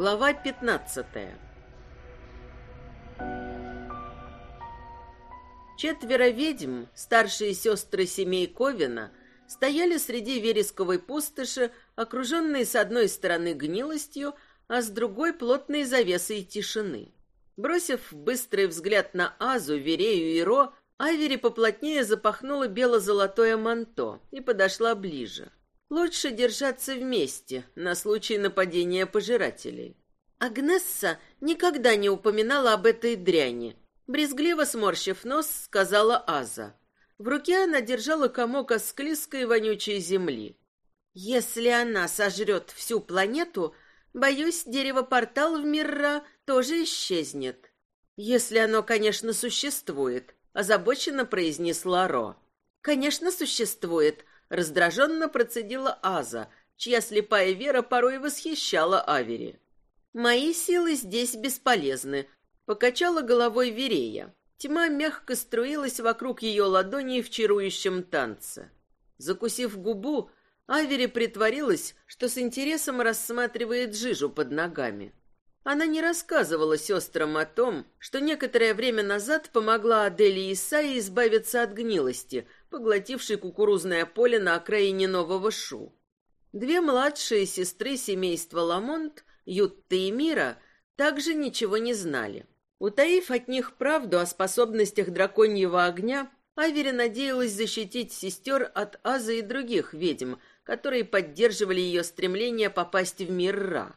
Глава пятнадцатая Четверо ведьм, старшие сестры семей Ковина, стояли среди вересковой пустоши, окруженные с одной стороны гнилостью, а с другой плотной завесой тишины. Бросив быстрый взгляд на Азу, Верею и Ро, Авери поплотнее запахнула бело-золотое манто и подошла ближе. Лучше держаться вместе на случай нападения пожирателей. Агнесса никогда не упоминала об этой дряни. Брезгливо сморщив нос, сказала Аза. В руке она держала комок осклизкой вонючей земли. «Если она сожрет всю планету, боюсь, дерево-портал в Мирра тоже исчезнет. Если оно, конечно, существует», — озабоченно произнесла Ро. «Конечно, существует», — раздраженно процедила Аза, чья слепая вера порой восхищала Авери. «Мои силы здесь бесполезны», — покачала головой Верея. Тьма мягко струилась вокруг ее ладоней в чарующем танце. Закусив губу, Авери притворилась, что с интересом рассматривает жижу под ногами. Она не рассказывала сестрам о том, что некоторое время назад помогла Аделе Исаи избавиться от гнилости, поглотившей кукурузное поле на окраине Нового Шу. Две младшие сестры семейства Ламонт, Ютта и Мира, также ничего не знали. Утаив от них правду о способностях драконьего огня, Авери надеялась защитить сестер от Азы и других ведьм, которые поддерживали ее стремление попасть в мир Ра.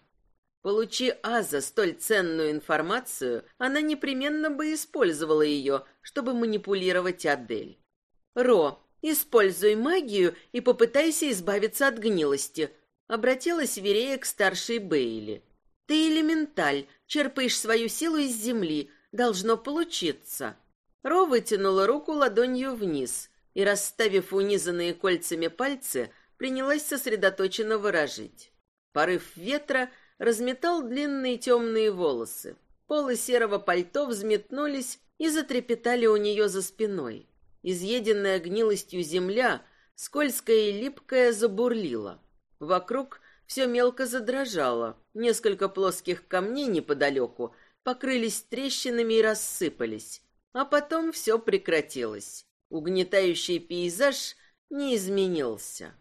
Получи Аза столь ценную информацию, она непременно бы использовала ее, чтобы манипулировать Адель. «Ро, используй магию и попытайся избавиться от гнилости», — обратилась Верея к старшей Бейли. «Ты элементаль, черпаешь свою силу из земли, должно получиться». Ро вытянула руку ладонью вниз и, расставив унизанные кольцами пальцы, принялась сосредоточенно выражить. Порыв ветра разметал длинные темные волосы. Полы серого пальто взметнулись и затрепетали у нее за спиной. Изъеденная гнилостью земля, скользкая и липкая, забурлила. Вокруг все мелко задрожало. Несколько плоских камней неподалеку покрылись трещинами и рассыпались. А потом все прекратилось. Угнетающий пейзаж не изменился.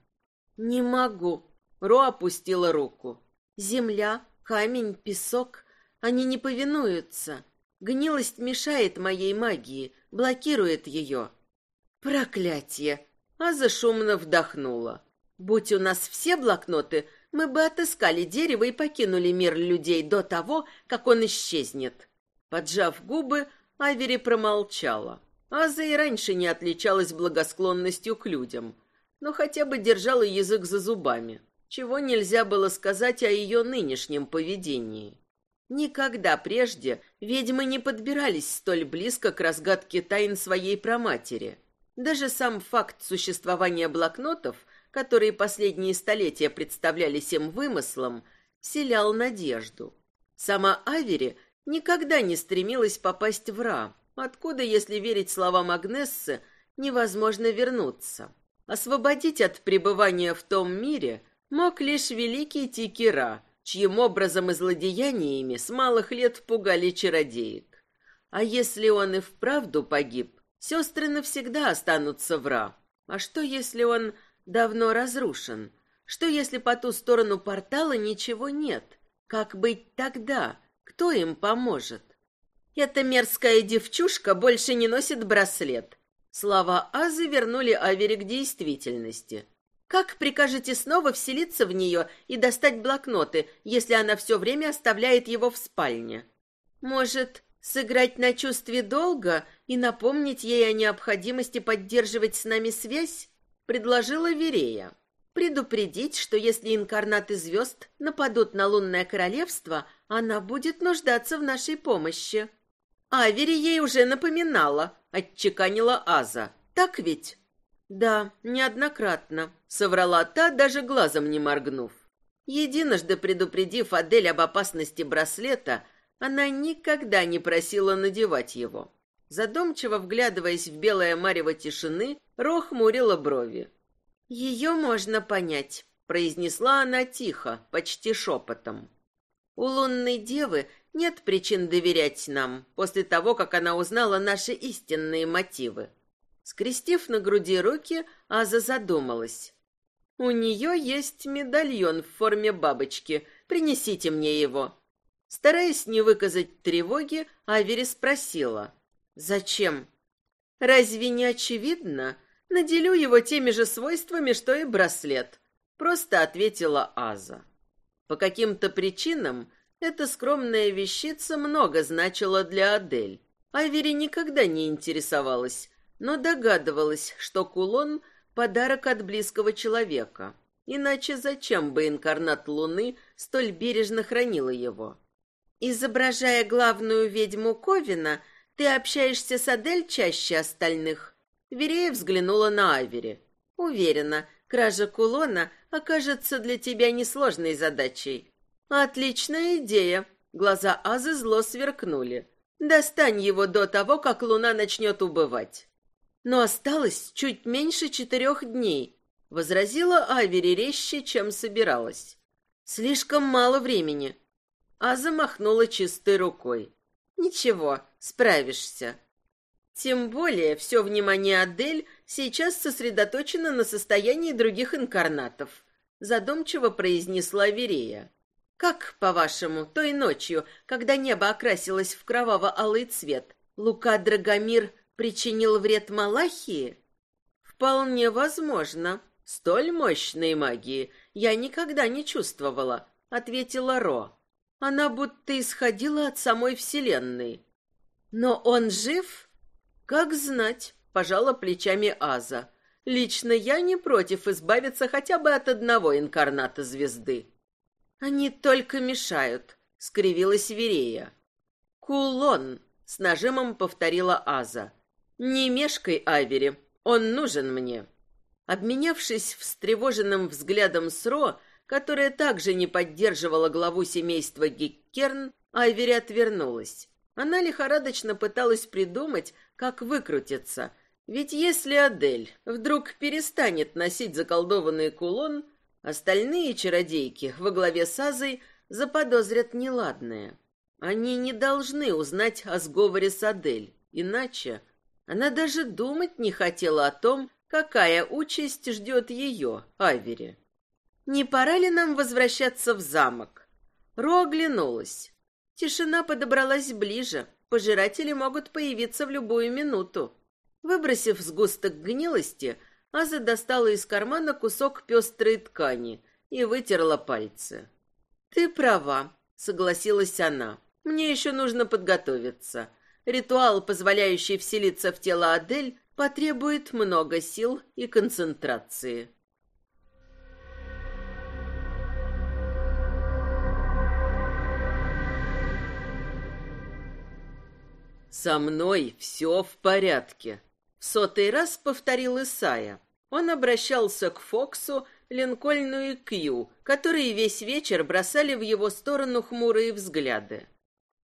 «Не могу». Ро опустила руку. «Земля, камень, песок, они не повинуются. Гнилость мешает моей магии, блокирует ее». «Проклятие!» Аза шумно вдохнула. «Будь у нас все блокноты, мы бы отыскали дерево и покинули мир людей до того, как он исчезнет». Поджав губы, Авери промолчала. Аза и раньше не отличалась благосклонностью к людям, но хотя бы держала язык за зубами, чего нельзя было сказать о ее нынешнем поведении. Никогда прежде ведьмы не подбирались столь близко к разгадке тайн своей праматери. Даже сам факт существования блокнотов – которые последние столетия представлялись им вымыслом, вселял надежду. Сама Авери никогда не стремилась попасть в Ра, откуда, если верить словам Агнессы, невозможно вернуться. Освободить от пребывания в том мире мог лишь великий Тикера, чьим образом и злодеяниями с малых лет пугали чародеек. А если он и вправду погиб, сестры навсегда останутся в Ра. А что, если он давно разрушен. Что если по ту сторону портала ничего нет? Как быть тогда? Кто им поможет? Эта мерзкая девчушка больше не носит браслет. Слова Азы вернули Авери к действительности. Как прикажете снова вселиться в нее и достать блокноты, если она все время оставляет его в спальне? Может, сыграть на чувстве долга и напомнить ей о необходимости поддерживать с нами связь? Предложила Верея. Предупредить, что если инкарнаты звезд нападут на лунное королевство, она будет нуждаться в нашей помощи. Авери ей уже напоминала, отчеканила Аза. Так ведь? Да, неоднократно, соврала та, даже глазом не моргнув. Единожды предупредив Адель об опасности браслета, она никогда не просила надевать его. Задумчиво вглядываясь в белое марево тишины, Ро хмурила брови. «Ее можно понять», — произнесла она тихо, почти шепотом. У лунной девы нет причин доверять нам после того, как она узнала наши истинные мотивы. Скрестив на груди руки, Аза задумалась. У нее есть медальон в форме бабочки. Принесите мне его. Стараясь не выказать тревоги, Авери спросила. «Зачем?» «Разве не очевидно? Наделю его теми же свойствами, что и браслет», — просто ответила Аза. По каким-то причинам эта скромная вещица много значила для Адель. Авери никогда не интересовалась, но догадывалась, что кулон — подарок от близкого человека. Иначе зачем бы инкарнат Луны столь бережно хранила его? Изображая главную ведьму Ковина, ты общаешься с Адель чаще остальных. Верея взглянула на Авери. Уверена, кража кулона окажется для тебя несложной задачей. Отличная идея. Глаза Азы зло сверкнули. Достань его до того, как луна начнет убывать. Но осталось чуть меньше четырех дней, возразила Авери резче, чем собиралась. Слишком мало времени. Аза махнула чистой рукой. Ничего, справишься. Тем более все внимание Адель сейчас сосредоточено на состоянии других инкарнатов, задумчиво произнесла Верея. Как, по-вашему, той ночью, когда небо окрасилось в кроваво-алый цвет, Лука Драгомир причинил вред Малахии? Вполне возможно. Столь мощной магии я никогда не чувствовала, ответила Ро. Она будто исходила от самой Вселенной. Но он жив? Как знать, пожала плечами Аза. Лично я не против избавиться хотя бы от одного инкарната звезды. Они только мешают, скривилась Верея. Кулон, с нажимом повторила Аза. Не мешкай, Авери, он нужен мне. Обменявшись встревоженным взглядом с Ро, которая также не поддерживала главу семейства Гиккерн, Айвери отвернулась. Она лихорадочно пыталась придумать, как выкрутиться. Ведь если Адель вдруг перестанет носить заколдованный кулон, Остальные чародейки во главе с Азой заподозрят неладное. Они не должны узнать о сговоре с Адель, иначе она даже думать не хотела о том, какая участь ждет ее, Авери. «Не пора ли нам возвращаться в замок?» Ро оглянулась. Тишина подобралась ближе, пожиратели могут появиться в любую минуту. Выбросив сгусток гнилости, Аза достала из кармана кусок пестрой ткани и вытерла пальцы. «Ты права», — согласилась она. «Мне еще нужно подготовиться. Ритуал, позволяющий вселиться в тело Адель, потребует много сил и концентрации». «Со мной все в порядке», в сотый раз повторил Исая. Он обращался к Фоксу, Линкольну и Кью, которые весь вечер бросали в его сторону хмурые взгляды.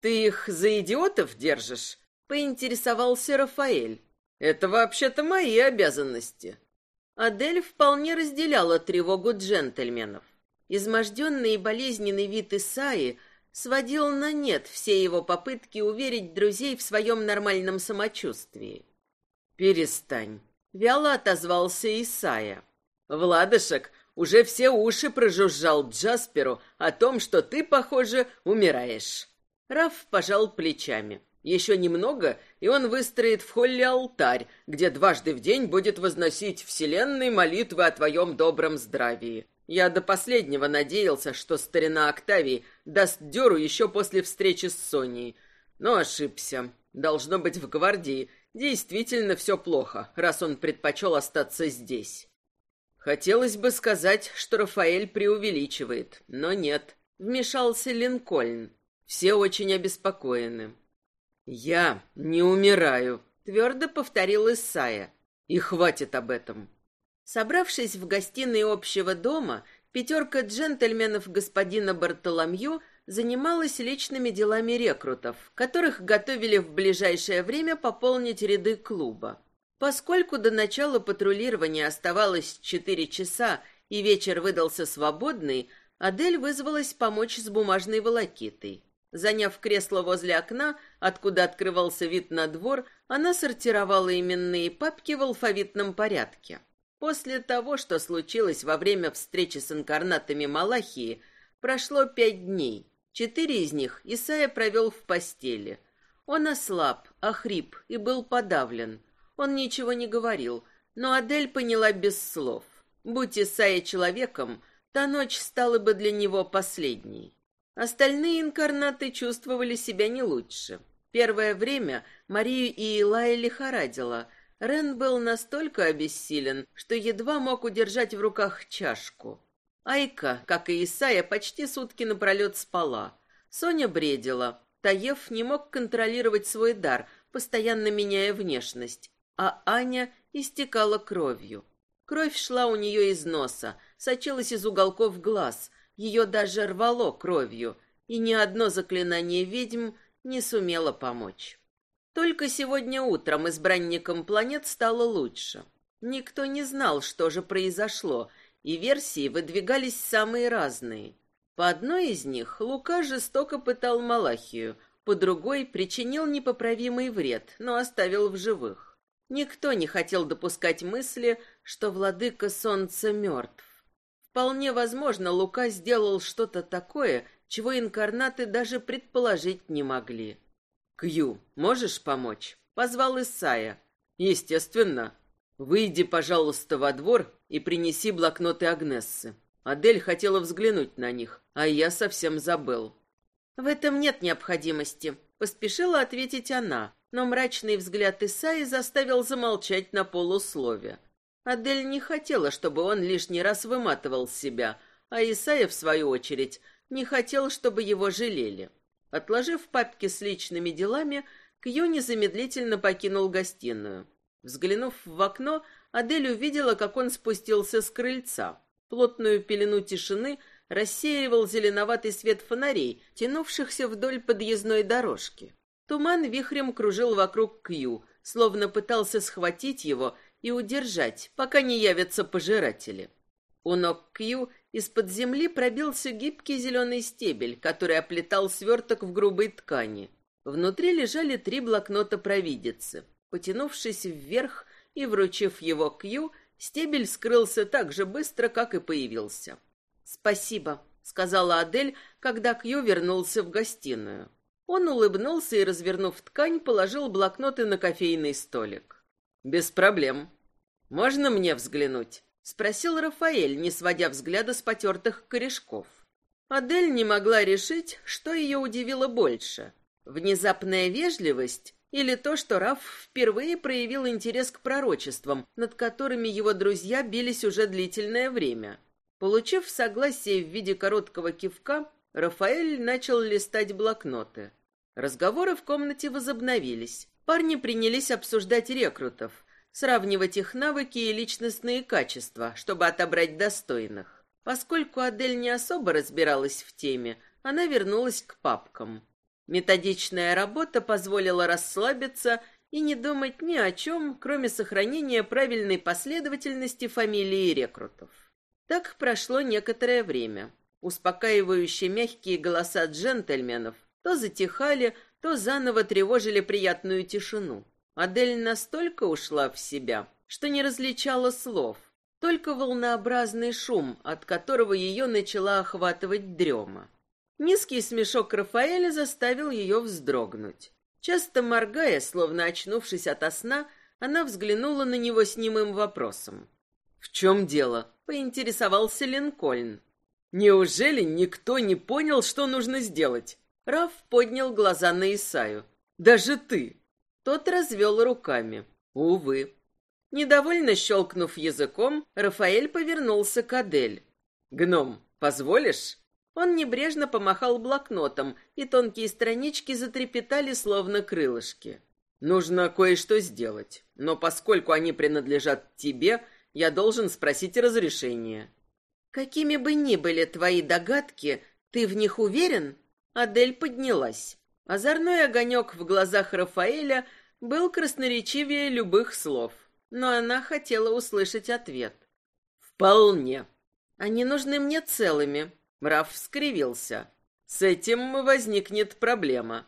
«Ты их за идиотов держишь?» — поинтересовался Рафаэль. «Это вообще-то мои обязанности». Адель вполне разделяла тревогу джентльменов. Изможденный и болезненный вид Исаи сводил на нет все его попытки уверить друзей в своем нормальном самочувствии. «Перестань», — вяло отозвался Исая. «Владышек уже все уши прожужжал Джасперу о том, что ты, похоже, умираешь». Раф пожал плечами. Еще немного, и он выстроит в холле алтарь, где дважды в день будет возносить вселенной молитвы о твоем добром здравии. Я до последнего надеялся, что старина Октавий даст дёру еще после встречи с Соней, но ошибся. Должно быть, в гвардии Действительно все плохо, раз он предпочел остаться здесь. Хотелось бы сказать, что Рафаэль преувеличивает, но нет. Вмешался Линкольн. Все очень обеспокоены. «Я не умираю», — твердо повторил Исая. «И хватит об этом». Собравшись в гостиной общего дома, пятерка джентльменов господина Бартоломью занималась личными делами рекрутов, которых готовили в ближайшее время пополнить ряды клуба. Поскольку до начала патрулирования оставалось четыре часа и вечер выдался свободный, Адель вызвалась помочь с бумажной волокитой. Заняв кресло возле окна, откуда открывался вид на двор, она сортировала именные папки в алфавитном порядке. После того, что случилось во время встречи с инкарнатами Малахии, прошло пять дней. Четыре из них Исайя провел в постели. Он ослаб, охрип и был подавлен. Он ничего не говорил, но Адель поняла без слов. Будь Исайя человеком, та ночь стала бы для него последней. Остальные инкарнаты чувствовали себя не лучше. Первое время Марию и Илая лихорадило. Рен был настолько обессилен, что едва мог удержать в руках чашку. Айка, как и Исая, почти сутки напролет спала. Соня бредила. Таев не мог контролировать свой дар, постоянно меняя внешность. А Аня истекала кровью. Кровь шла у нее из носа, сочилась из уголков глаз – ее даже рвало кровью, и ни одно заклинание ведьм не сумело помочь. Только сегодня утром избранникам планет стало лучше. Никто не знал, что же произошло, и версии выдвигались самые разные. По одной из них Лука жестоко пытал Малахию, по другой причинил непоправимый вред, но оставил в живых. Никто не хотел допускать мысли, что владыка солнца мертв. Вполне возможно, Лука сделал что-то такое, чего инкарнаты даже предположить не могли. «Кью, можешь помочь?» — позвал Исая. «Естественно. Выйди, пожалуйста, во двор и принеси блокноты Агнессы. Адель хотела взглянуть на них, а я совсем забыл». «В этом нет необходимости», — поспешила ответить она, но мрачный взгляд Исаи заставил замолчать на полуслове. Адель не хотела, чтобы он лишний раз выматывал себя, а Исаия, в свою очередь, не хотел, чтобы его жалели. Отложив папки с личными делами, Кью незамедлительно покинул гостиную. Взглянув в окно, Адель увидела, как он спустился с крыльца. Плотную пелену тишины рассеивал зеленоватый свет фонарей, тянувшихся вдоль подъездной дорожки. Туман вихрем кружил вокруг Кью, словно пытался схватить его и удержать, пока не явятся пожиратели. У ног Кью из-под земли пробился гибкий зеленый стебель, который оплетал сверток в грубой ткани. Внутри лежали три блокнота провидицы. Потянувшись вверх и вручив его Кью, стебель скрылся так же быстро, как и появился. «Спасибо», — сказала Адель, когда Кью вернулся в гостиную. Он улыбнулся и, развернув ткань, положил блокноты на кофейный столик. «Без проблем. Можно мне взглянуть?» — спросил Рафаэль, не сводя взгляда с потертых корешков. Адель не могла решить, что ее удивило больше. Внезапная вежливость или то, что Раф впервые проявил интерес к пророчествам, над которыми его друзья бились уже длительное время. Получив согласие в виде короткого кивка, Рафаэль начал листать блокноты. Разговоры в комнате возобновились. Парни принялись обсуждать рекрутов, сравнивать их навыки и личностные качества, чтобы отобрать достойных. Поскольку Адель не особо разбиралась в теме, она вернулась к папкам. Методичная работа позволила расслабиться и не думать ни о чем, кроме сохранения правильной последовательности фамилии рекрутов. Так прошло некоторое время. Успокаивающие мягкие голоса джентльменов то затихали, то заново тревожили приятную тишину. Адель настолько ушла в себя, что не различала слов, только волнообразный шум, от которого ее начала охватывать дрема. Низкий смешок Рафаэля заставил ее вздрогнуть. Часто моргая, словно очнувшись ото сна, она взглянула на него с немым вопросом. «В чем дело?» — поинтересовался Линкольн. «Неужели никто не понял, что нужно сделать?» Раф поднял глаза на Исаю. «Даже ты!» Тот развел руками. «Увы». Недовольно щелкнув языком, Рафаэль повернулся к Адель. «Гном, позволишь?» Он небрежно помахал блокнотом, и тонкие странички затрепетали, словно крылышки. «Нужно кое-что сделать, но поскольку они принадлежат тебе, я должен спросить разрешение». «Какими бы ни были твои догадки, ты в них уверен?» Адель поднялась. Озорной огонек в глазах Рафаэля был красноречивее любых слов, но она хотела услышать ответ. «Вполне. Они нужны мне целыми». Раф скривился. С этим возникнет проблема.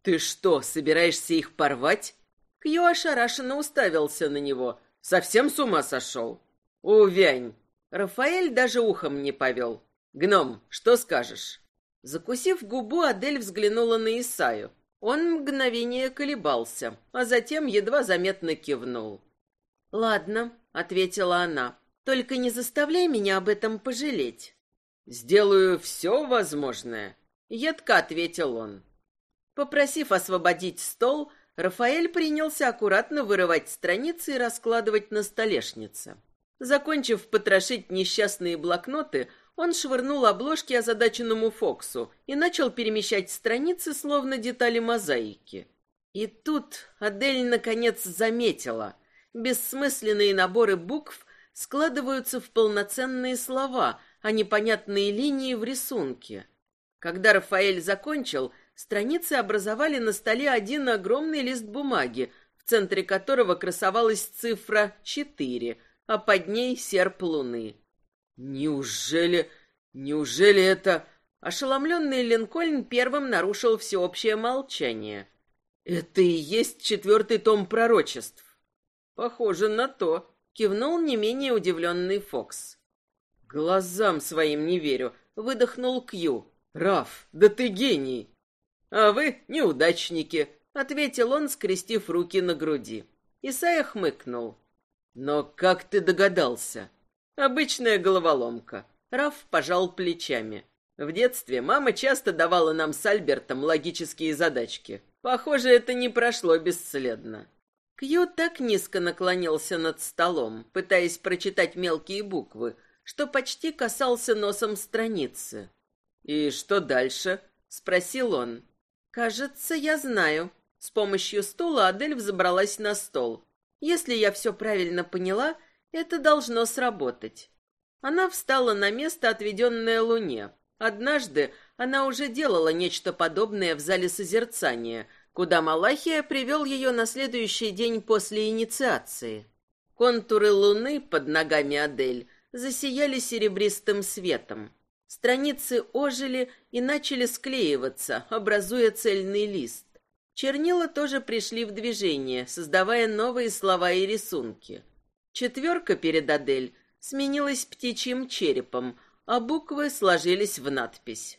Ты что, собираешься их порвать? Кью ошарашенно уставился на него. Совсем с ума сошел? Увянь. Рафаэль даже ухом не повел. Гном, что скажешь? Закусив губу, Адель взглянула на Исаю. Он мгновение колебался, а затем едва заметно кивнул. «Ладно», — ответила она, — «только не заставляй меня об этом пожалеть». «Сделаю все возможное», — едко ответил он. Попросив освободить стол, Рафаэль принялся аккуратно вырывать страницы и раскладывать на столешнице. Закончив потрошить несчастные блокноты, он швырнул обложки озадаченному Фоксу и начал перемещать страницы, словно детали мозаики. И тут Адель наконец заметила. Бессмысленные наборы букв складываются в полноценные слова, а непонятные линии в рисунке. Когда Рафаэль закончил, страницы образовали на столе один огромный лист бумаги, в центре которого красовалась цифра четыре, а под ней серп луны. Неужели... Неужели это... Ошеломленный Линкольн первым нарушил всеобщее молчание. Это и есть четвертый том пророчеств. Похоже на то, кивнул не менее удивленный Фокс. Глазам своим не верю, выдохнул Кью. Раф, да ты гений. А вы неудачники, ответил он, скрестив руки на груди. Исайя хмыкнул. Но как ты догадался? Обычная головоломка. Раф пожал плечами. В детстве мама часто давала нам с Альбертом логические задачки. Похоже, это не прошло бесследно. Кью так низко наклонился над столом, пытаясь прочитать мелкие буквы, что почти касался носом страницы. «И что дальше?» — спросил он. «Кажется, я знаю». С помощью стула Адель взобралась на стол. «Если я все правильно поняла, это должно сработать. Она встала на место, отведенное Луне. Однажды она уже делала нечто подобное в зале созерцания, куда Малахия привел ее на следующий день после инициации. Контуры Луны под ногами Адель засияли серебристым светом. Страницы ожили и начали склеиваться, образуя цельный лист. Чернила тоже пришли в движение, создавая новые слова и рисунки. Четверка перед Адель сменилась птичьим черепом, а буквы сложились в надпись.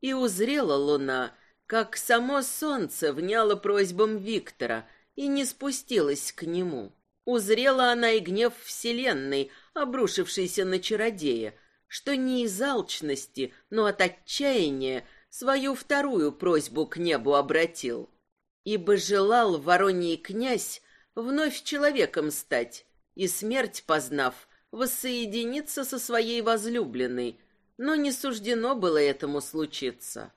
И узрела луна, как само солнце вняло просьбам Виктора и не спустилась к нему. Узрела она и гнев вселенной, обрушившийся на чародея, что не из алчности, но от отчаяния свою вторую просьбу к небу обратил. Ибо желал вороний князь вновь человеком стать, и смерть познав, воссоединиться со своей возлюбленной, но не суждено было этому случиться.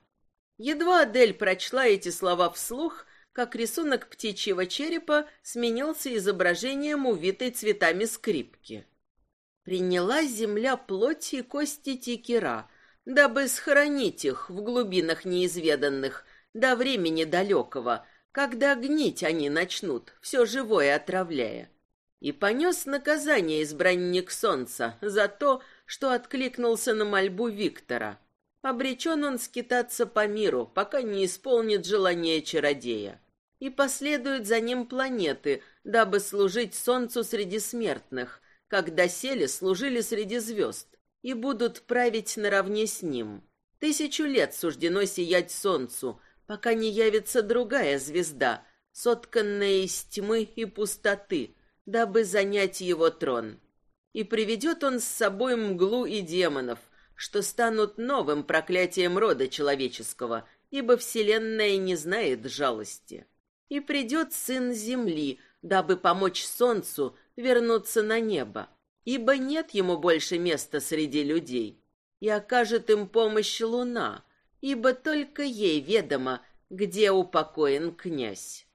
Едва Адель прочла эти слова вслух, как рисунок птичьего черепа сменился изображением увитой цветами скрипки. Приняла земля плоть и кости тикера, дабы схоронить их в глубинах неизведанных до времени далекого, когда гнить они начнут, все живое отравляя и понес наказание избранник солнца за то, что откликнулся на мольбу Виктора. Обречен он скитаться по миру, пока не исполнит желание чародея. И последуют за ним планеты, дабы служить солнцу среди смертных, как доселе служили среди звезд, и будут править наравне с ним. Тысячу лет суждено сиять солнцу, пока не явится другая звезда, сотканная из тьмы и пустоты, дабы занять его трон. И приведет он с собой мглу и демонов, что станут новым проклятием рода человеческого, ибо вселенная не знает жалости. И придет сын земли, дабы помочь солнцу вернуться на небо, ибо нет ему больше места среди людей. И окажет им помощь луна, ибо только ей ведомо, где упокоен князь.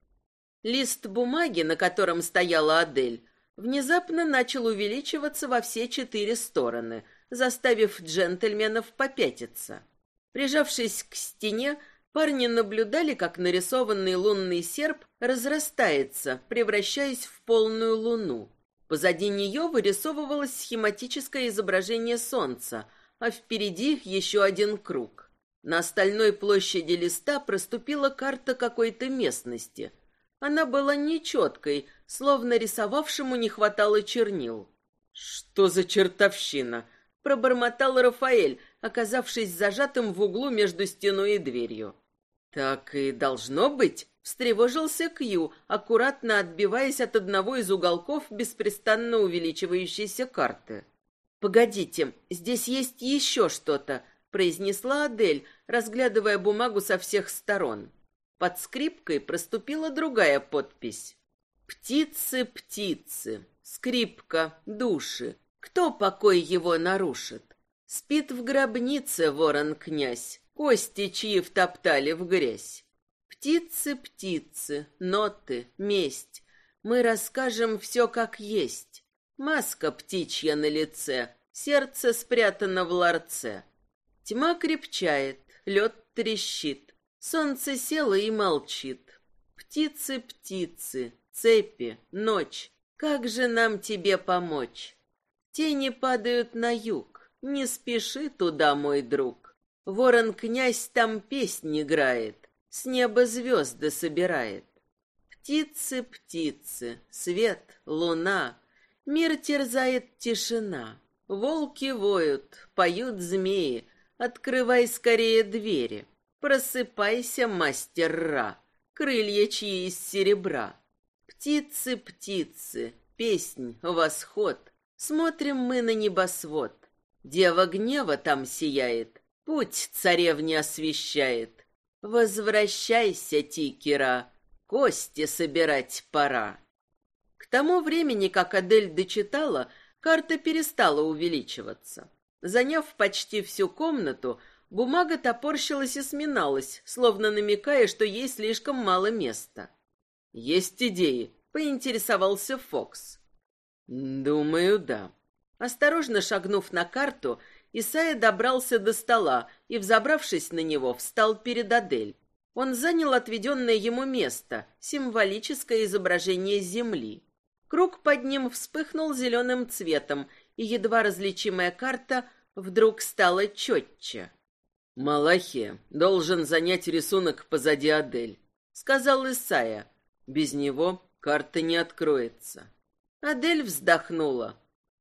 Лист бумаги, на котором стояла Адель, внезапно начал увеличиваться во все четыре стороны, заставив джентльменов попятиться. Прижавшись к стене, парни наблюдали, как нарисованный лунный серп разрастается, превращаясь в полную луну. Позади нее вырисовывалось схематическое изображение солнца, а впереди еще один круг. На остальной площади листа проступила карта какой-то местности. Она была нечеткой, словно рисовавшему не хватало чернил. «Что за чертовщина?» — пробормотал Рафаэль, оказавшись зажатым в углу между стеной и дверью. «Так и должно быть», — встревожился Кью, аккуратно отбиваясь от одного из уголков беспрестанно увеличивающейся карты. «Погодите, здесь есть еще что-то», — произнесла Адель, разглядывая бумагу со всех сторон. Под скрипкой проступила другая подпись. «Птицы, птицы, скрипка, души, кто покой его нарушит? Спит в гробнице ворон-князь, кости чьи втоптали в грязь. Птицы, птицы, ноты, месть, мы расскажем все как есть. Маска птичья на лице, сердце спрятано в ларце. Тьма крепчает, лед трещит, солнце село и молчит. Птицы, птицы, цепи, ночь, как же нам тебе помочь? Тени падают на юг, не спеши туда, мой друг. Ворон-князь там песнь играет, с неба звезды собирает. Птицы, птицы, свет, луна, мир терзает тишина. Волки воют, поют змеи, открывай скорее двери. Просыпайся, мастер Ра, крылья чьи из серебра. Птицы, птицы, песнь, восход. Смотрим мы на небосвод. Дева гнева там сияет, путь царевне освещает. Возвращайся, Тикера, кости собирать пора. К тому времени, как Адель дочитала, карта перестала увеличиваться. Заняв почти всю комнату, бумага топорщилась и сминалась, словно намекая, что ей слишком мало места. «Есть идеи», — поинтересовался Фокс. «Думаю, да». Осторожно шагнув на карту, Исайя добрался до стола и, взобравшись на него, встал перед Адель. Он занял отведенное ему место, символическое изображение Земли. Круг под ним вспыхнул зеленым цветом, и едва различимая карта вдруг стала четче. «Малахия должен занять рисунок позади Адель», — сказал Исайя. Без него карта не откроется. Адель вздохнула.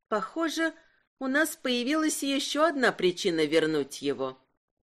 Похоже, у нас появилась еще одна причина вернуть его.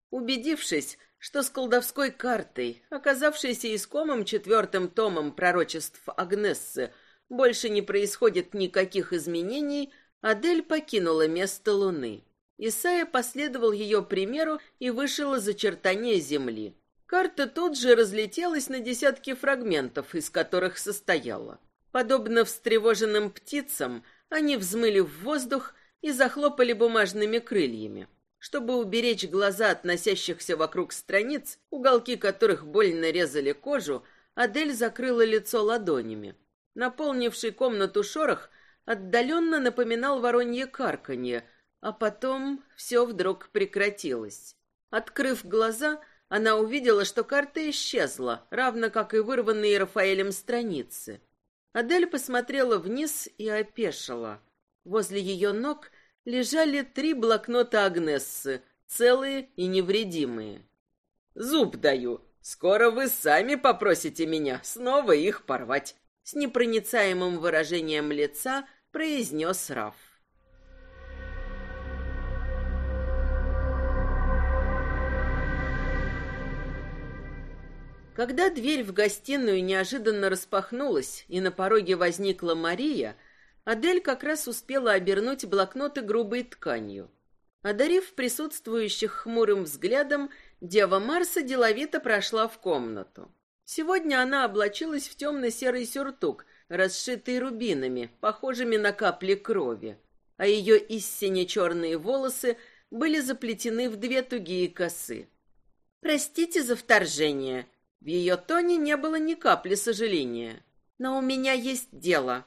Убедившись, что с колдовской картой, оказавшейся искомым четвертым томом пророчеств Агнессы, больше не происходит никаких изменений, Адель покинула место Луны. Исайя последовал ее примеру и вышел из очертания Земли. Карта тут же разлетелась на десятки фрагментов, из которых состояла. Подобно встревоженным птицам, они взмыли в воздух и захлопали бумажными крыльями. Чтобы уберечь глаза от носящихся вокруг страниц, уголки которых больно резали кожу, Адель закрыла лицо ладонями. Наполнивший комнату шорох отдаленно напоминал воронье карканье, а потом все вдруг прекратилось. Открыв глаза, она увидела, что карта исчезла, равно как и вырванные Рафаэлем страницы. Адель посмотрела вниз и опешила. Возле ее ног лежали три блокнота Агнессы, целые и невредимые. «Зуб даю. Скоро вы сами попросите меня снова их порвать», с непроницаемым выражением лица произнес Раф. Когда дверь в гостиную неожиданно распахнулась, и на пороге возникла Мария, Адель как раз успела обернуть блокноты грубой тканью. Одарив присутствующих хмурым взглядом, Дева Марса деловито прошла в комнату. Сегодня она облачилась в темно-серый сюртук, расшитый рубинами, похожими на капли крови, а ее истине черные волосы были заплетены в две тугие косы. «Простите за вторжение», в ее тоне не было ни капли сожаления. «Но у меня есть дело».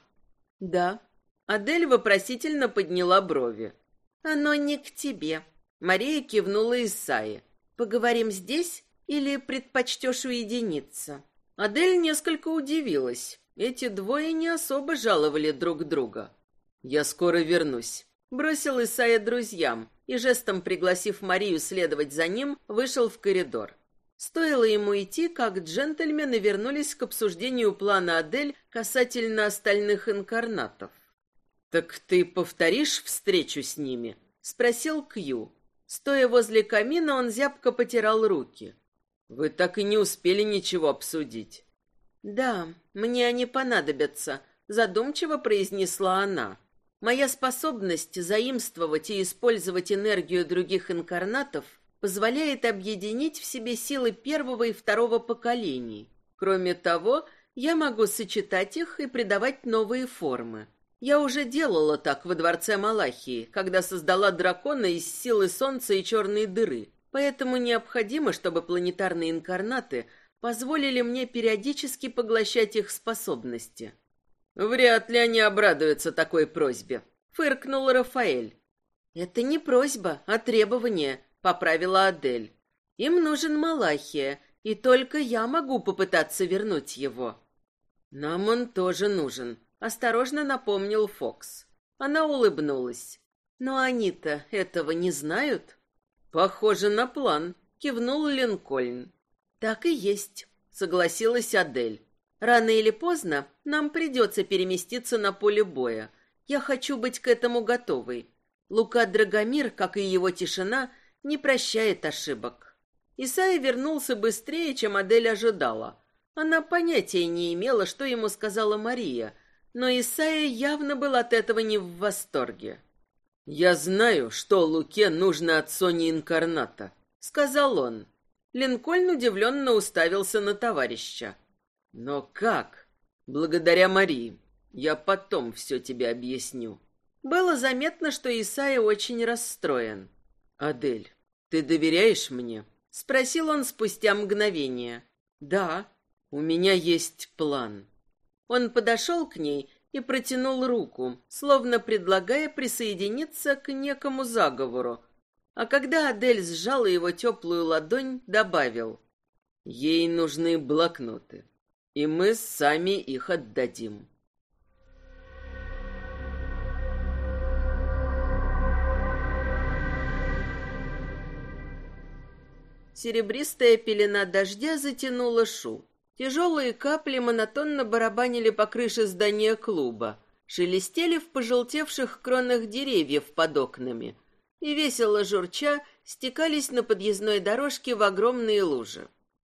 «Да». Адель вопросительно подняла брови. «Оно не к тебе». Мария кивнула Исае. «Поговорим здесь или предпочтешь уединиться?» Адель несколько удивилась. Эти двое не особо жаловали друг друга. «Я скоро вернусь», — бросил Исайя друзьям и, жестом пригласив Марию следовать за ним, вышел в коридор. Стоило ему идти, как джентльмены вернулись к обсуждению плана Адель касательно остальных инкарнатов. «Так ты повторишь встречу с ними?» — спросил Кью. Стоя возле камина, он зябко потирал руки. «Вы так и не успели ничего обсудить». «Да, мне они понадобятся», — задумчиво произнесла она. «Моя способность заимствовать и использовать энергию других инкарнатов позволяет объединить в себе силы первого и второго поколений. Кроме того, я могу сочетать их и придавать новые формы. Я уже делала так во дворце Малахии, когда создала дракона из силы солнца и черной дыры. Поэтому необходимо, чтобы планетарные инкарнаты позволили мне периодически поглощать их способности. Вряд ли они обрадуются такой просьбе, фыркнул Рафаэль. Это не просьба, а требование, поправила Адель. Им нужен Малахия, и только я могу попытаться вернуть его. Нам он тоже нужен, осторожно напомнил Фокс. Она улыбнулась. Но они-то этого не знают. Похоже на план, кивнул Линкольн. Так и есть, согласилась Адель. Рано или поздно нам придется переместиться на поле боя. Я хочу быть к этому готовой. Лука Драгомир, как и его тишина, не прощает ошибок. Исайя вернулся быстрее, чем Адель ожидала. Она понятия не имела, что ему сказала Мария, но Исайя явно был от этого не в восторге. «Я знаю, что Луке нужно от Сони Инкарната», — сказал он. Линкольн удивленно уставился на товарища. «Но как?» «Благодаря Марии. Я потом все тебе объясню». Было заметно, что Исайя очень расстроен. «Адель, ты доверяешь мне?» — спросил он спустя мгновение. «Да, у меня есть план». Он подошел к ней и протянул руку, словно предлагая присоединиться к некому заговору, а когда Адель сжала его теплую ладонь, добавил. Ей нужны блокноты, и мы сами их отдадим. Серебристая пелена дождя затянула шу. Тяжелые капли монотонно барабанили по крыше здания клуба, шелестели в пожелтевших кронах деревьев под окнами — и, весело журча, стекались на подъездной дорожке в огромные лужи.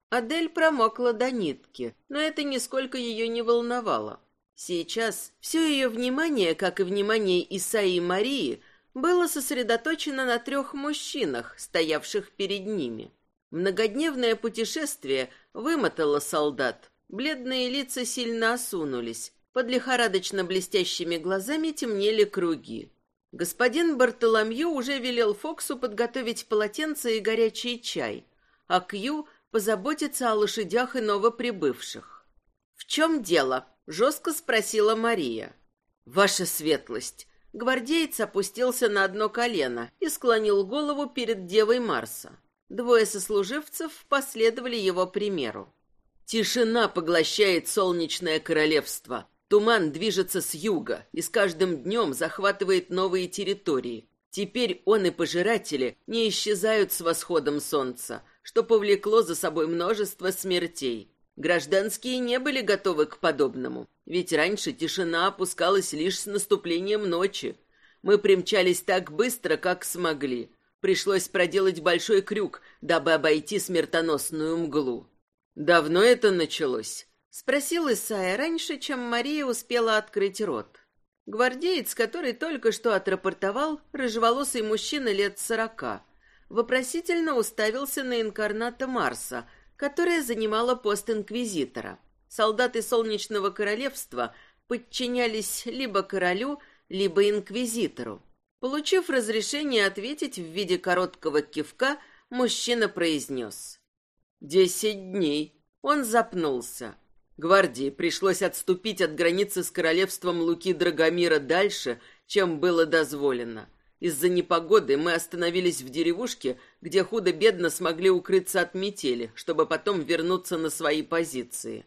Адель промокла до нитки, но это нисколько ее не волновало. Сейчас все ее внимание, как и внимание Исаи и Марии, было сосредоточено на трех мужчинах, стоявших перед ними. Многодневное путешествие вымотало солдат. Бледные лица сильно осунулись, под лихорадочно блестящими глазами темнели круги. Господин Бартоломью уже велел Фоксу подготовить полотенце и горячий чай, а Кью позаботиться о лошадях и новоприбывших. «В чем дело?» — жестко спросила Мария. «Ваша светлость!» Гвардеец опустился на одно колено и склонил голову перед Девой Марса. Двое сослуживцев последовали его примеру. «Тишина поглощает солнечное королевство», Туман движется с юга и с каждым днем захватывает новые территории. Теперь он и пожиратели не исчезают с восходом солнца, что повлекло за собой множество смертей. Гражданские не были готовы к подобному, ведь раньше тишина опускалась лишь с наступлением ночи. Мы примчались так быстро, как смогли. Пришлось проделать большой крюк, дабы обойти смертоносную мглу. Давно это началось? Спросил Исайя раньше, чем Мария успела открыть рот. Гвардеец, который только что отрапортовал, рыжеволосый мужчина лет сорока, вопросительно уставился на инкарната Марса, которая занимала пост инквизитора. Солдаты Солнечного Королевства подчинялись либо королю, либо инквизитору. Получив разрешение ответить в виде короткого кивка, мужчина произнес. «Десять дней». Он запнулся. Гвардии пришлось отступить от границы с королевством Луки Драгомира дальше, чем было дозволено. Из-за непогоды мы остановились в деревушке, где худо-бедно смогли укрыться от метели, чтобы потом вернуться на свои позиции.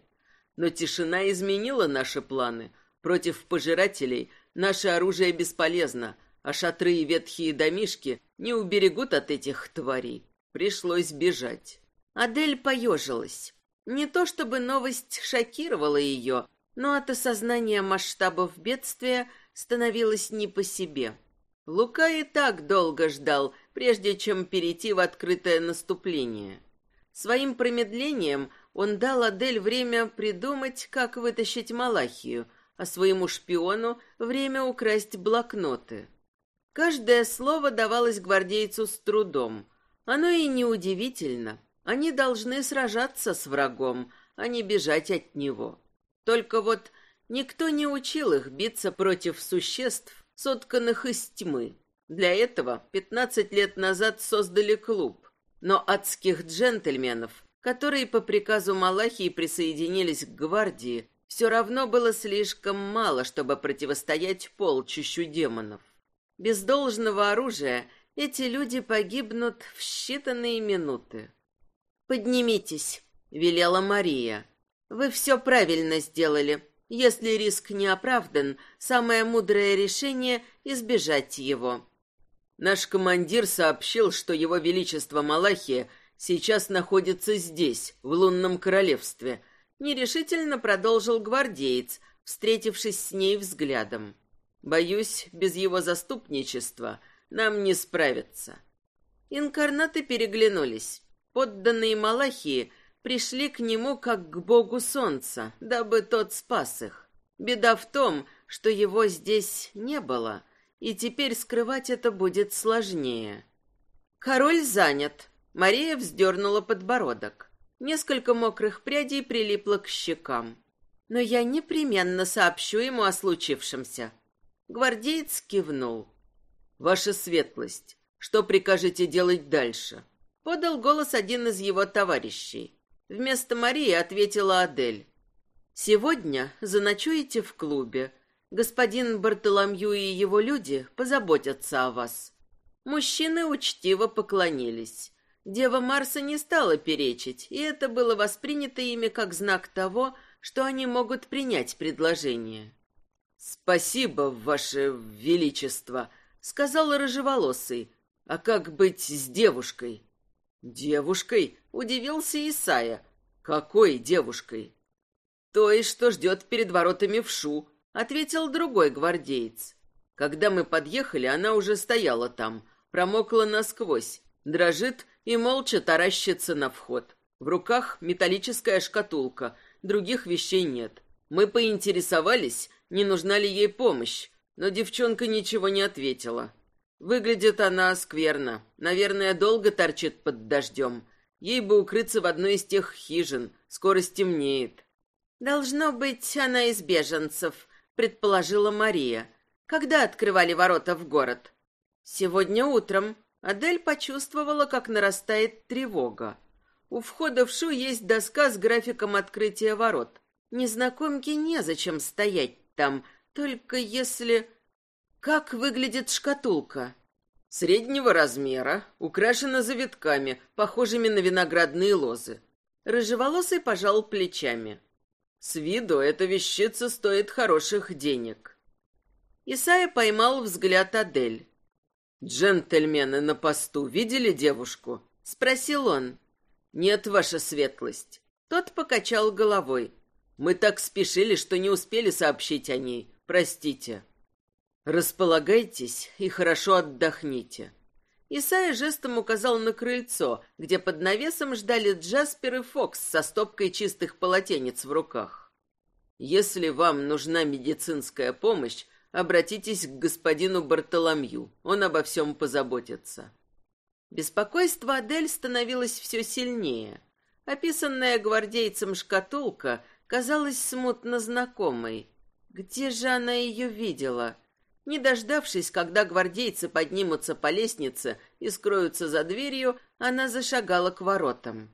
Но тишина изменила наши планы. Против пожирателей наше оружие бесполезно, а шатры и ветхие домишки Не уберегут от этих тварей. Пришлось бежать. Адель поежилась. Не то чтобы новость шокировала ее, но от осознания масштабов бедствия становилось не по себе. Лука и так долго ждал, прежде чем перейти в открытое наступление. Своим промедлением он дал Адель время придумать, как вытащить Малахию, а своему шпиону время украсть блокноты. Каждое слово давалось гвардейцу с трудом. Оно и неудивительно. Они должны сражаться с врагом, а не бежать от него. Только вот никто не учил их биться против существ, сотканных из тьмы. Для этого пятнадцать лет назад создали клуб. Но адских джентльменов, которые по приказу Малахии присоединились к гвардии, все равно было слишком мало, чтобы противостоять полчищу демонов. Без должного оружия эти люди погибнут в считанные минуты. «Поднимитесь», — велела Мария. «Вы все правильно сделали. Если риск не оправдан, самое мудрое решение — избежать его». Наш командир сообщил, что его величество Малахия сейчас находится здесь, в лунном королевстве. Нерешительно продолжил гвардеец, встретившись с ней взглядом. Боюсь, без его заступничества нам не справиться. Инкарнаты переглянулись. Подданные Малахии пришли к нему как к богу солнца, дабы тот спас их. Беда в том, что его здесь не было, и теперь скрывать это будет сложнее. Король занят. Мария вздернула подбородок. Несколько мокрых прядей прилипло к щекам. Но я непременно сообщу ему о случившемся. Гвардеец кивнул. «Ваша светлость, что прикажете делать дальше?» Подал голос один из его товарищей. Вместо Марии ответила Адель. «Сегодня заночуете в клубе. Господин Бартоломью и его люди позаботятся о вас». Мужчины учтиво поклонились. Дева Марса не стала перечить, и это было воспринято ими как знак того, что они могут принять предложение. «Спасибо, ваше величество», — сказал рыжеволосый. «А как быть с девушкой?» «Девушкой?» — удивился Исая. «Какой девушкой?» «Той, что ждет перед воротами в шу», — ответил другой гвардеец. Когда мы подъехали, она уже стояла там, промокла насквозь, дрожит и молча таращится на вход. В руках металлическая шкатулка, других вещей нет. Мы поинтересовались, не нужна ли ей помощь, но девчонка ничего не ответила. Выглядит она скверно, наверное, долго торчит под дождем. Ей бы укрыться в одной из тех хижин, скоро стемнеет. «Должно быть, она из беженцев», — предположила Мария. «Когда открывали ворота в город?» «Сегодня утром». Адель почувствовала, как нарастает тревога. У входа в Шу есть доска с графиком открытия ворот. Незнакомке незачем стоять там, только если... Как выглядит шкатулка? Среднего размера, украшена завитками, похожими на виноградные лозы. Рыжеволосый пожал плечами. С виду эта вещица стоит хороших денег. Исайя поймал взгляд Адель. «Джентльмены на посту видели девушку?» — спросил он. «Нет, ваша светлость». Тот покачал головой. Мы так спешили, что не успели сообщить о ней. Простите. Располагайтесь и хорошо отдохните. Исайя жестом указал на крыльцо, где под навесом ждали Джаспер и Фокс со стопкой чистых полотенец в руках. Если вам нужна медицинская помощь, обратитесь к господину Бартоломью. Он обо всем позаботится. Беспокойство Адель становилось все сильнее. Описанная гвардейцем шкатулка — казалась смутно знакомой. Где же она ее видела? Не дождавшись, когда гвардейцы поднимутся по лестнице и скроются за дверью, она зашагала к воротам.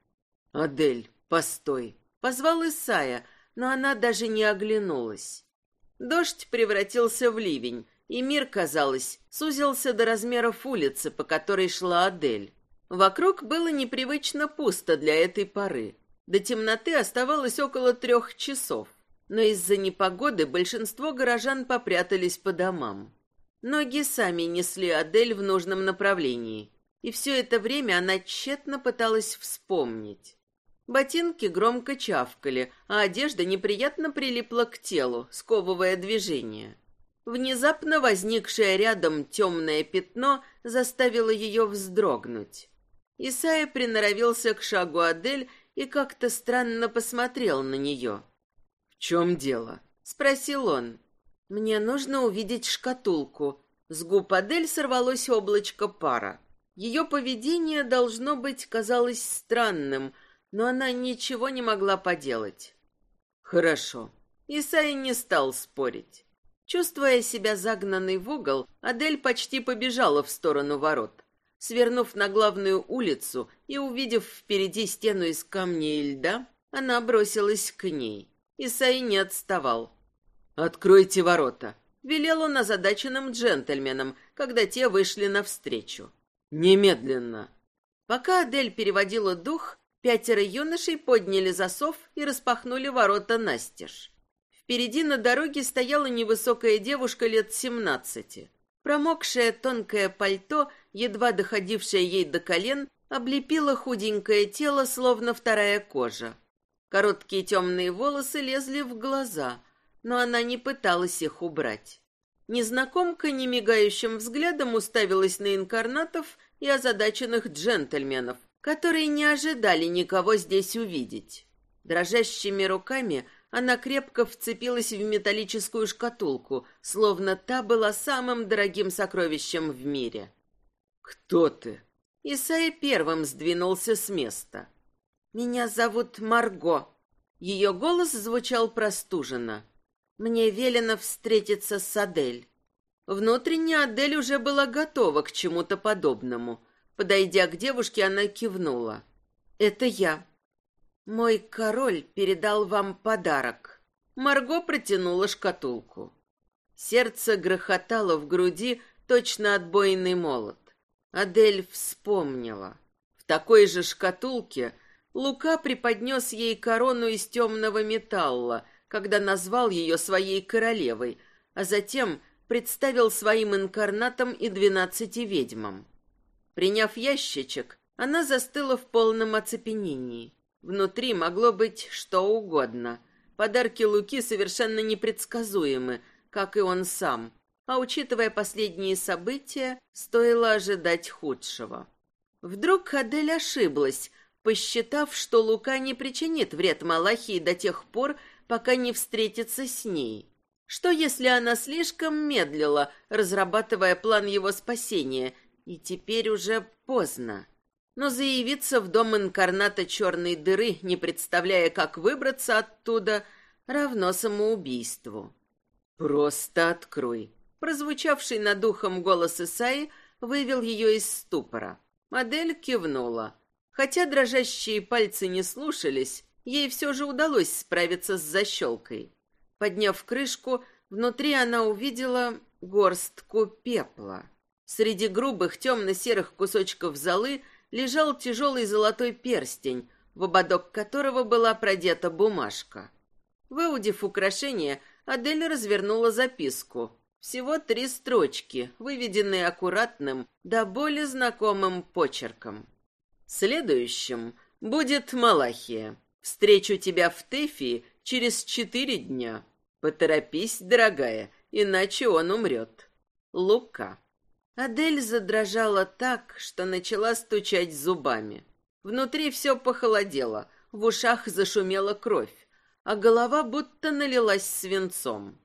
«Адель, постой!» — позвал Исая, но она даже не оглянулась. Дождь превратился в ливень, и мир, казалось, сузился до размеров улицы, по которой шла Адель. Вокруг было непривычно пусто для этой поры. До темноты оставалось около трех часов, но из-за непогоды большинство горожан попрятались по домам. Ноги сами несли Адель в нужном направлении, и все это время она тщетно пыталась вспомнить. Ботинки громко чавкали, а одежда неприятно прилипла к телу, сковывая движение. Внезапно возникшее рядом темное пятно заставило ее вздрогнуть. Исайя приноровился к шагу Адель и как-то странно посмотрел на нее. «В чем дело?» — спросил он. «Мне нужно увидеть шкатулку». С губ Адель сорвалось облачко пара. Ее поведение, должно быть, казалось странным, но она ничего не могла поделать. «Хорошо». Исай не стал спорить. Чувствуя себя загнанной в угол, Адель почти побежала в сторону ворот. Свернув на главную улицу и увидев впереди стену из камня и льда, она бросилась к ней. Исай не отставал. «Откройте ворота», — велел он озадаченным джентльменам, когда те вышли навстречу. «Немедленно». Пока Адель переводила дух, пятеро юношей подняли засов и распахнули ворота настежь. Впереди на дороге стояла невысокая девушка лет семнадцати. Промокшее тонкое пальто, едва доходившее ей до колен, облепило худенькое тело, словно вторая кожа. Короткие темные волосы лезли в глаза, но она не пыталась их убрать. Незнакомка немигающим взглядом уставилась на инкарнатов и озадаченных джентльменов, которые не ожидали никого здесь увидеть. Дрожащими руками она крепко вцепилась в металлическую шкатулку, словно та была самым дорогим сокровищем в мире. «Кто ты?» Исайя первым сдвинулся с места. «Меня зовут Марго». Ее голос звучал простуженно. «Мне велено встретиться с Адель». Внутренне Адель уже была готова к чему-то подобному. Подойдя к девушке, она кивнула. «Это я. Мой король передал вам подарок». Марго протянула шкатулку. Сердце грохотало в груди, точно отбойный молот. Адель вспомнила. В такой же шкатулке Лука преподнес ей корону из темного металла, когда назвал ее своей королевой, а затем представил своим инкарнатом и двенадцати ведьмам. Приняв ящичек, она застыла в полном оцепенении. Внутри могло быть что угодно. Подарки Луки совершенно непредсказуемы, как и он сам. А учитывая последние события, стоило ожидать худшего. Вдруг Адель ошиблась, посчитав, что Лука не причинит вред Малахии до тех пор, пока не встретится с ней. Что если она слишком медлила, разрабатывая план его спасения, и теперь уже поздно? Но заявиться в дом инкарната черной дыры, не представляя, как выбраться оттуда, равно самоубийству. «Просто открой!» Прозвучавший над ухом голос Исаи вывел ее из ступора. Модель кивнула. Хотя дрожащие пальцы не слушались, ей все же удалось справиться с защелкой. Подняв крышку, внутри она увидела горстку пепла. Среди грубых темно-серых кусочков золы лежал тяжелый золотой перстень, в ободок которого была продета бумажка. Выудив украшение, Адель развернула записку. Всего три строчки, выведенные аккуратным, да более знакомым почерком. Следующим будет Малахия. Встречу тебя в Тефии через четыре дня. Поторопись, дорогая, иначе он умрет. Лука. Адель задрожала так, что начала стучать зубами. Внутри все похолодело, в ушах зашумела кровь, а голова будто налилась свинцом.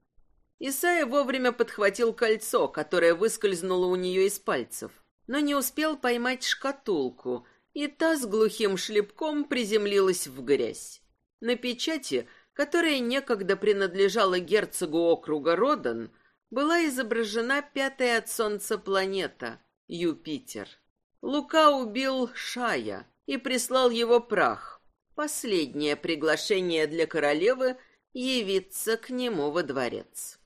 Исайя вовремя подхватил кольцо, которое выскользнуло у нее из пальцев, но не успел поймать шкатулку — и та с глухим шлепком приземлилась в грязь. На печати, которая некогда принадлежала герцогу округа Родан, была изображена пятая от Солнца планета — Юпитер. Лука убил Шая и прислал его прах. Последнее приглашение для королевы явиться к нему во дворец.